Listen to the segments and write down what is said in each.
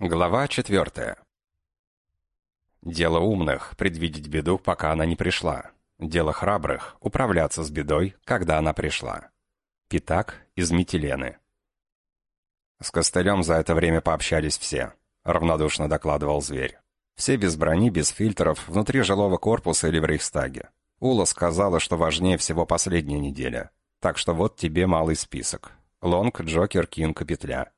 Глава четвертая. Дело умных — предвидеть беду, пока она не пришла. Дело храбрых — управляться с бедой, когда она пришла. Питак из Митилены. С костылем за это время пообщались все, — равнодушно докладывал зверь. Все без брони, без фильтров, внутри жилого корпуса или в Рейхстаге. Ула сказала, что важнее всего последняя неделя. Так что вот тебе малый список. Лонг, Джокер, Кинг и Петля.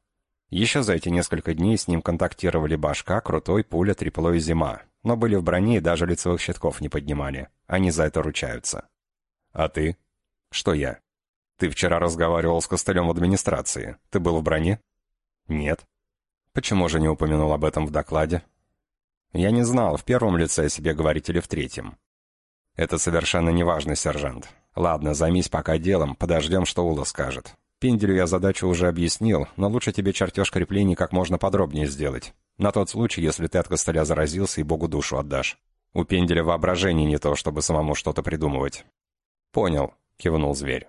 Еще за эти несколько дней с ним контактировали Башка, Крутой, Пуля, Трепло и Зима, но были в броне и даже лицевых щитков не поднимали. Они за это ручаются. А ты? Что я? Ты вчера разговаривал с Костылем в администрации. Ты был в броне? Нет. Почему же не упомянул об этом в докладе? Я не знал, в первом лице о себе говорить или в третьем. Это совершенно неважно, сержант. Ладно, займись пока делом, подождем, что Ула скажет. Пинделю я задачу уже объяснил, но лучше тебе чертеж креплений как можно подробнее сделать. На тот случай, если ты от костыля заразился и Богу душу отдашь. У Пенделя воображение не то, чтобы самому что-то придумывать. «Понял», — кивнул зверь.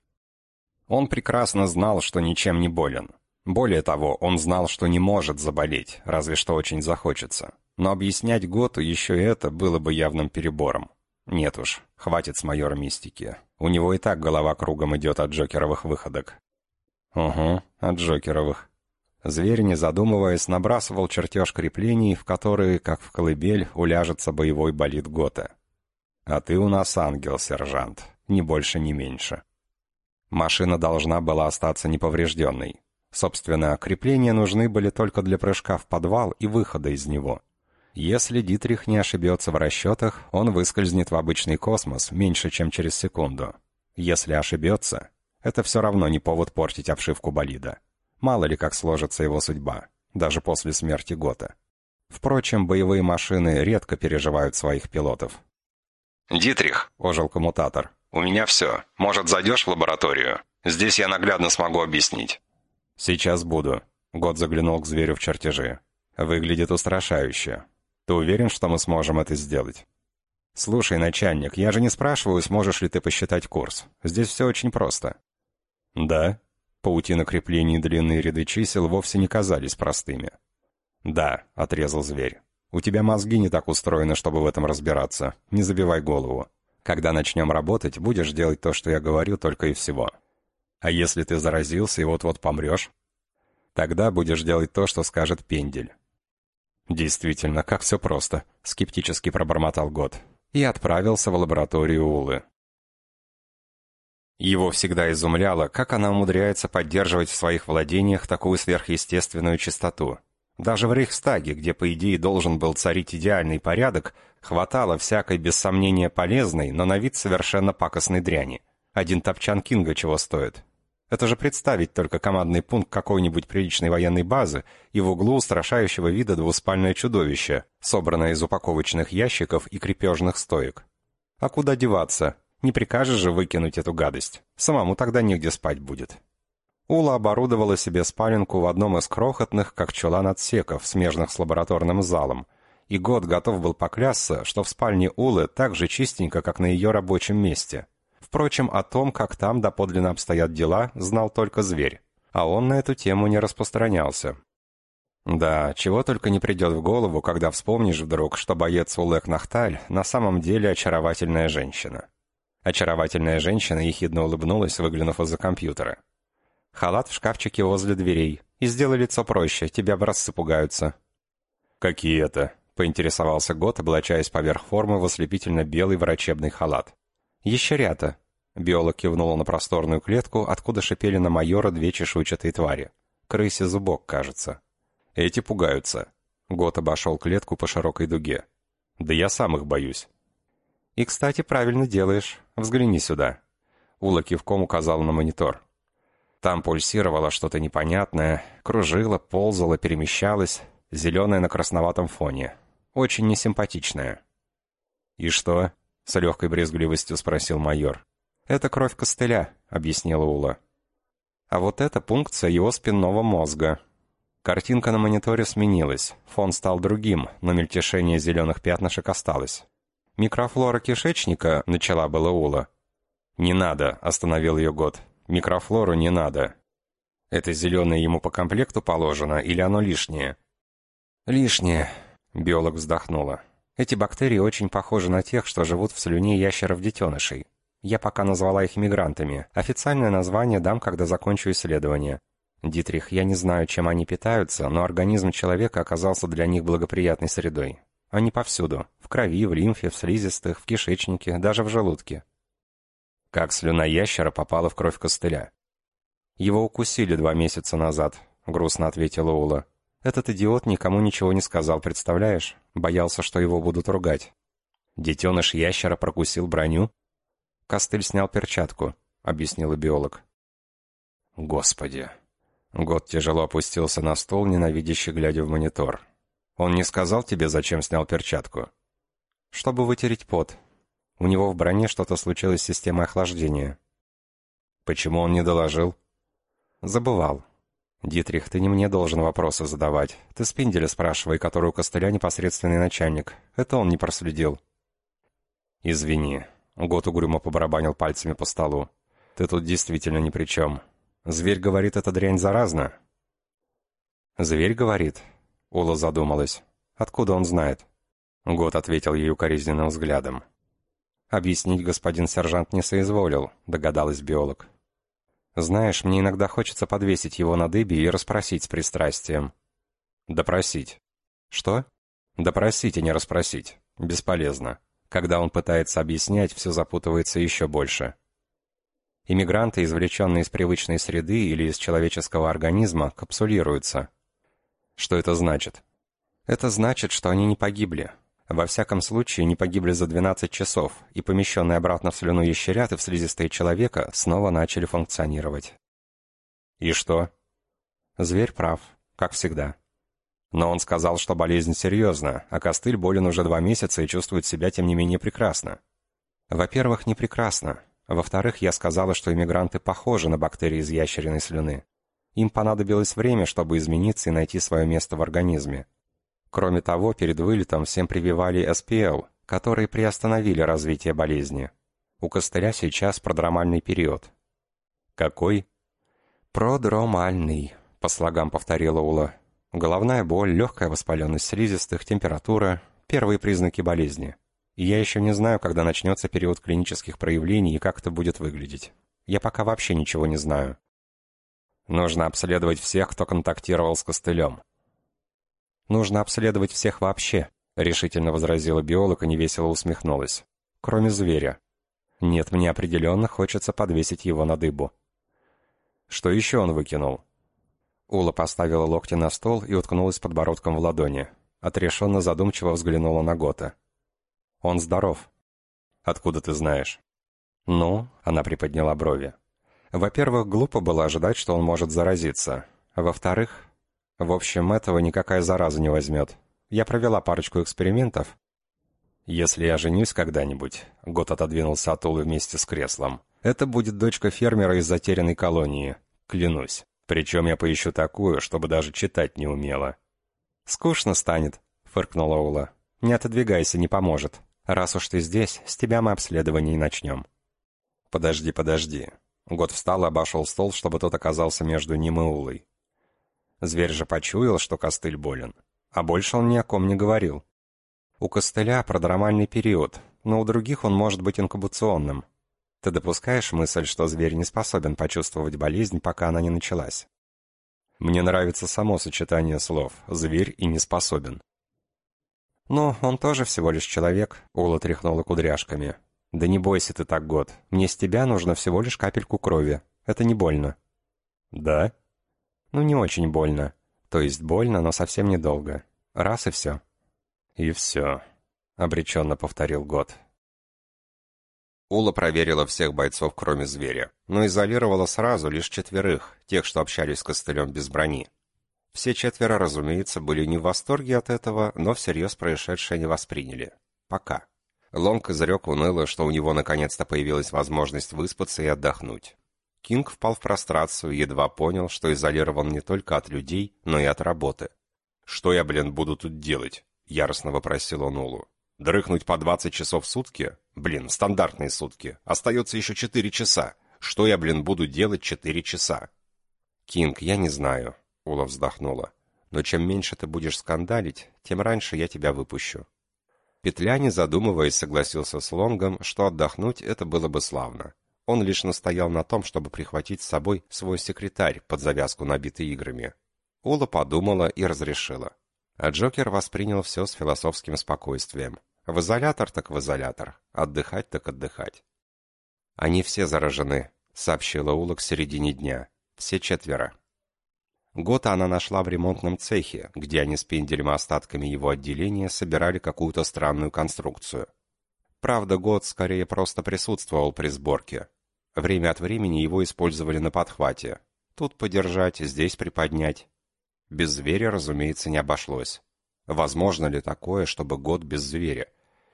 Он прекрасно знал, что ничем не болен. Более того, он знал, что не может заболеть, разве что очень захочется. Но объяснять Готу еще это было бы явным перебором. Нет уж, хватит с майора мистики. У него и так голова кругом идет от джокеровых выходок. «Угу, от Джокеровых». Зверь, не задумываясь, набрасывал чертеж креплений, в которые, как в колыбель, уляжется боевой болид Гота. «А ты у нас ангел, сержант, ни больше, ни меньше». Машина должна была остаться неповрежденной. Собственно, крепления нужны были только для прыжка в подвал и выхода из него. Если Дитрих не ошибется в расчетах, он выскользнет в обычный космос меньше, чем через секунду. Если ошибется, это все равно не повод портить обшивку болида. Мало ли как сложится его судьба, даже после смерти Гота. Впрочем, боевые машины редко переживают своих пилотов. «Дитрих», — ожил коммутатор, — «у меня все. Может, зайдешь в лабораторию? Здесь я наглядно смогу объяснить». «Сейчас буду». Год заглянул к зверю в чертежи. «Выглядит устрашающе. Ты уверен, что мы сможем это сделать?» «Слушай, начальник, я же не спрашиваю, сможешь ли ты посчитать курс. Здесь все очень просто. «Да». Паутина креплений и длинные ряды чисел вовсе не казались простыми. «Да», — отрезал зверь. «У тебя мозги не так устроены, чтобы в этом разбираться. Не забивай голову. Когда начнем работать, будешь делать то, что я говорю, только и всего. А если ты заразился и вот-вот помрешь? Тогда будешь делать то, что скажет пендель». «Действительно, как все просто», — скептически пробормотал Год. И отправился в лабораторию Улы. Его всегда изумляло, как она умудряется поддерживать в своих владениях такую сверхъестественную чистоту. Даже в Рейхстаге, где, по идее, должен был царить идеальный порядок, хватало всякой, без сомнения, полезной, но на вид совершенно пакостной дряни. Один топчан Кинга чего стоит. Это же представить только командный пункт какой-нибудь приличной военной базы и в углу устрашающего вида двуспальное чудовище, собранное из упаковочных ящиков и крепежных стоек. А куда деваться? Не прикажешь же выкинуть эту гадость. Самому тогда негде спать будет. Ула оборудовала себе спаленку в одном из крохотных, как чулан отсеков, смежных с лабораторным залом, и год готов был поклясться, что в спальне Улы так же чистенько, как на ее рабочем месте. Впрочем, о том, как там доподлинно обстоят дела, знал только зверь, а он на эту тему не распространялся. Да, чего только не придет в голову, когда вспомнишь вдруг, что боец Улек Нахталь на самом деле очаровательная женщина. Очаровательная женщина ехидно улыбнулась, выглянув из-за компьютера. «Халат в шкафчике возле дверей. И сделай лицо проще, тебя образцы пугаются». «Какие это?» — поинтересовался Гот, облачаясь поверх формы в ослепительно-белый врачебный халат. «Ящерята». Биолог кивнула на просторную клетку, откуда шипели на майора две чешуйчатые твари. Крысе зубок, кажется. «Эти пугаются». Гот обошел клетку по широкой дуге. «Да я сам их боюсь». «И, кстати, правильно делаешь. Взгляни сюда». Ула кивком указала на монитор. Там пульсировало что-то непонятное, кружило, ползало, перемещалось, зеленое на красноватом фоне. Очень несимпатичное. «И что?» — с легкой брезгливостью спросил майор. «Это кровь костыля», — объяснила Ула. «А вот это пункция его спинного мозга». Картинка на мониторе сменилась, фон стал другим, но мельтешение зеленых пятнышек осталось. «Микрофлора кишечника», — начала была Ула. «Не надо», — остановил ее год. «Микрофлору не надо». «Это зеленое ему по комплекту положено или оно лишнее?» «Лишнее», — биолог вздохнула. «Эти бактерии очень похожи на тех, что живут в слюне ящеров-детенышей. Я пока назвала их мигрантами. Официальное название дам, когда закончу исследование. Дитрих, я не знаю, чем они питаются, но организм человека оказался для них благоприятной средой. Они повсюду. В крови, в лимфе, в слизистых, в кишечнике, даже в желудке. Как слюна ящера попала в кровь костыля. «Его укусили два месяца назад», — грустно ответила Ула. «Этот идиот никому ничего не сказал, представляешь? Боялся, что его будут ругать». «Детеныш ящера прокусил броню?» «Костыль снял перчатку», — объяснила биолог. «Господи!» Год тяжело опустился на стол, ненавидяще глядя в монитор. «Он не сказал тебе, зачем снял перчатку?» «Чтобы вытереть пот. У него в броне что-то случилось с системой охлаждения». «Почему он не доложил?» «Забывал. Дитрих, ты не мне должен вопросы задавать. Ты Спинделя спрашивай, который у костыля непосредственный начальник. Это он не проследил». «Извини», Год угрюмо побарабанил пальцами по столу. «Ты тут действительно ни при чем. Зверь говорит, эта дрянь заразна». «Зверь говорит?» Ула задумалась. «Откуда он знает?» Год ответил ей укоризненным взглядом. «Объяснить господин сержант не соизволил», — догадалась биолог. «Знаешь, мне иногда хочется подвесить его на дыбе и расспросить с пристрастием». «Допросить». «Что?» «Допросить, а не расспросить. Бесполезно. Когда он пытается объяснять, все запутывается еще больше. Иммигранты, извлеченные из привычной среды или из человеческого организма, капсулируются. Что это значит? Это значит, что они не погибли. Во всяком случае, не погибли за 12 часов, и помещенные обратно в слюну ящерят и в слизистые человека снова начали функционировать. И что? Зверь прав, как всегда. Но он сказал, что болезнь серьезна, а костыль болен уже два месяца и чувствует себя, тем не менее, прекрасно. Во-первых, не прекрасно. Во-вторых, я сказала, что иммигранты похожи на бактерии из ящериной слюны. Им понадобилось время, чтобы измениться и найти свое место в организме. Кроме того, перед вылетом всем прививали СПЛ, которые приостановили развитие болезни. У костыля сейчас продромальный период. Какой? Продромальный, по слогам повторила Ула. Головная боль, легкая воспаленность слизистых, температура – первые признаки болезни. И я еще не знаю, когда начнется период клинических проявлений и как это будет выглядеть. Я пока вообще ничего не знаю. Нужно обследовать всех, кто контактировал с костылем. Нужно обследовать всех вообще, решительно возразила биолог и невесело усмехнулась. Кроме зверя. Нет, мне определенно хочется подвесить его на дыбу. Что еще он выкинул? Ула поставила локти на стол и уткнулась подбородком в ладони. Отрешенно задумчиво взглянула на Гота. «Он здоров». «Откуда ты знаешь?» «Ну?» — она приподняла брови. «Во-первых, глупо было ожидать, что он может заразиться. Во-вторых, в общем, этого никакая зараза не возьмет. Я провела парочку экспериментов. Если я женюсь когда-нибудь, Гот отодвинулся от Улы вместе с креслом, это будет дочка фермера из затерянной колонии, клянусь. Причем я поищу такую, чтобы даже читать не умела. «Скучно станет», — фыркнула Ула. «Не отодвигайся, не поможет. Раз уж ты здесь, с тебя мы обследование и начнем». «Подожди, подожди». Год встал и обошел стол, чтобы тот оказался между ним и Улой. Зверь же почуял, что костыль болен. А больше он ни о ком не говорил. У костыля продромальный период, но у других он может быть инкубационным. Ты допускаешь мысль, что зверь не способен почувствовать болезнь, пока она не началась? Мне нравится само сочетание слов «зверь» и «не способен». «Ну, он тоже всего лишь человек», — Ула тряхнула кудряшками. «Да не бойся ты так, год. Мне с тебя нужно всего лишь капельку крови. Это не больно». «Да?» «Ну, не очень больно. То есть больно, но совсем недолго. Раз и все». «И все», — обреченно повторил год. Ула проверила всех бойцов, кроме зверя, но изолировала сразу лишь четверых, тех, что общались с костылем без брони. Все четверо, разумеется, были не в восторге от этого, но всерьез происшедшее не восприняли. Пока. Лонг изрек уныло, что у него наконец-то появилась возможность выспаться и отдохнуть. Кинг впал в прострацию едва понял, что изолирован не только от людей, но и от работы. «Что я, блин, буду тут делать?» — яростно вопросил он Улу. Дрыхнуть по 20 часов в сутки? Блин, стандартные сутки. Остается еще 4 часа. Что я, блин, буду делать 4 часа? Кинг, я не знаю. Ула вздохнула. Но чем меньше ты будешь скандалить, тем раньше я тебя выпущу». Петля, не задумываясь, согласился с Лонгом, что отдохнуть это было бы славно. Он лишь настоял на том, чтобы прихватить с собой свой секретарь под завязку, набитый играми. Ула подумала и разрешила. А Джокер воспринял все с философским спокойствием. В изолятор так в изолятор, отдыхать так отдыхать. «Они все заражены», — сообщила Ула к середине дня. «Все четверо». Гота она нашла в ремонтном цехе, где они с пенделем и остатками его отделения собирали какую-то странную конструкцию. Правда, Гот скорее просто присутствовал при сборке. Время от времени его использовали на подхвате. Тут подержать, здесь приподнять. Без зверя, разумеется, не обошлось. Возможно ли такое, чтобы год без зверя?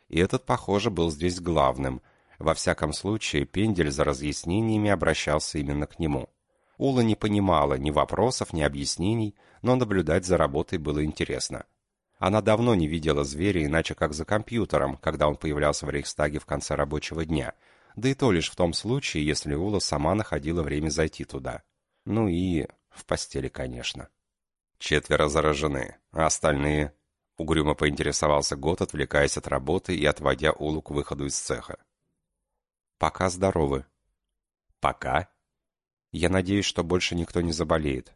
И этот, похоже, был здесь главным. Во всяком случае, Пендель за разъяснениями обращался именно к нему. Ула не понимала ни вопросов, ни объяснений, но наблюдать за работой было интересно. Она давно не видела зверя иначе как за компьютером, когда он появлялся в Рейхстаге в конце рабочего дня, да и то лишь в том случае, если Ула сама находила время зайти туда. Ну и в постели, конечно. Четверо заражены, а остальные... Угрюмо поинтересовался Гот, отвлекаясь от работы и отводя Улу к выходу из цеха. «Пока здоровы». «Пока?» «Я надеюсь, что больше никто не заболеет.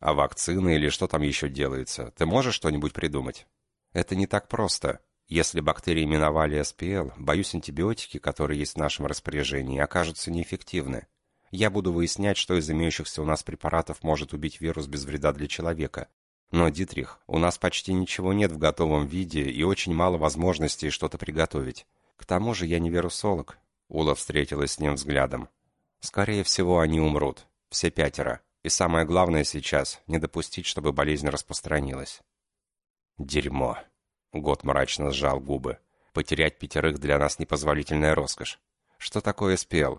А вакцины или что там еще делается, ты можешь что-нибудь придумать?» «Это не так просто. Если бактерии миновали СПЛ, боюсь, антибиотики, которые есть в нашем распоряжении, окажутся неэффективны. Я буду выяснять, что из имеющихся у нас препаратов может убить вирус без вреда для человека. Но, Дитрих, у нас почти ничего нет в готовом виде и очень мало возможностей что-то приготовить. К тому же я не вирусолог. Ула встретилась с ним взглядом. Скорее всего, они умрут. Все пятеро. И самое главное сейчас — не допустить, чтобы болезнь распространилась. Дерьмо. Год мрачно сжал губы. Потерять пятерых для нас непозволительная роскошь. Что такое СПЛ?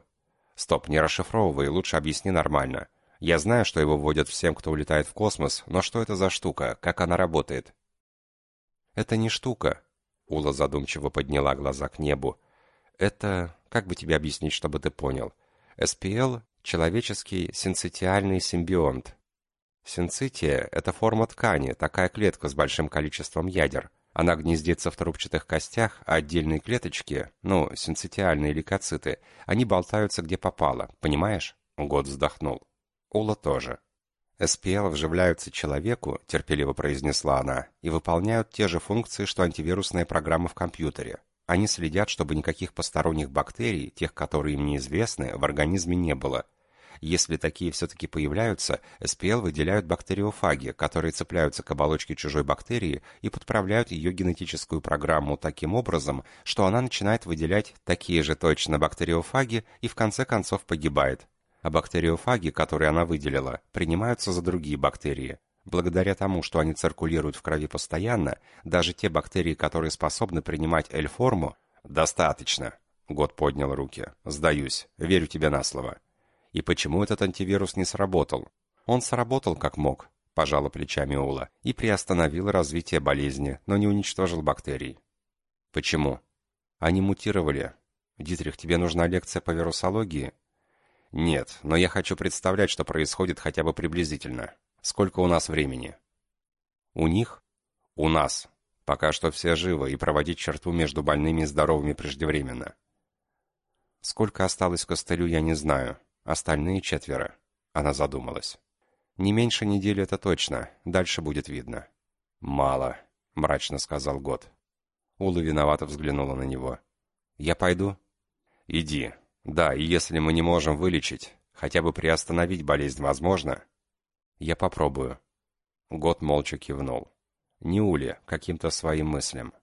Стоп, не расшифровывай, лучше объясни нормально. Я знаю, что его вводят всем, кто улетает в космос, но что это за штука? Как она работает? Это не штука. Ула задумчиво подняла глаза к небу. Это, как бы тебе объяснить, чтобы ты понял? СПЛ – человеческий синцитиальный симбионт. Синцития – это форма ткани, такая клетка с большим количеством ядер. Она гнездится в трубчатых костях, а отдельные клеточки, ну, синцитиальные лейкоциты, они болтаются где попало, понимаешь? Год вздохнул. Ула тоже. СПЛ вживляются человеку, терпеливо произнесла она, и выполняют те же функции, что антивирусная программа в компьютере. Они следят, чтобы никаких посторонних бактерий, тех, которые им неизвестны, в организме не было, если такие все-таки появляются, СПЛ выделяют бактериофаги, которые цепляются к оболочке чужой бактерии и подправляют ее генетическую программу таким образом, что она начинает выделять такие же точно бактериофаги и в конце концов погибает. А бактериофаги, которые она выделила, принимаются за другие бактерии. Благодаря тому, что они циркулируют в крови постоянно, даже те бактерии, которые способны принимать L-форму, достаточно. Год поднял руки. Сдаюсь. Верю тебе на слово. И почему этот антивирус не сработал? Он сработал как мог, пожала плечами Ула, и приостановил развитие болезни, но не уничтожил бактерий. Почему? Они мутировали. Дитрих, тебе нужна лекция по вирусологии? Нет, но я хочу представлять, что происходит хотя бы приблизительно. Сколько у нас времени? У них? У нас. Пока что все живы, и проводить черту между больными и здоровыми преждевременно. Сколько осталось костылю, я не знаю. Остальные четверо. Она задумалась. Не меньше недели это точно. Дальше будет видно. Мало, мрачно сказал Год. Ула виновато взглянула на него. Я пойду? Иди. Да, и если мы не можем вылечить, хотя бы приостановить болезнь возможно? Я попробую. Год молча кивнул. Не Уле, каким-то своим мыслям.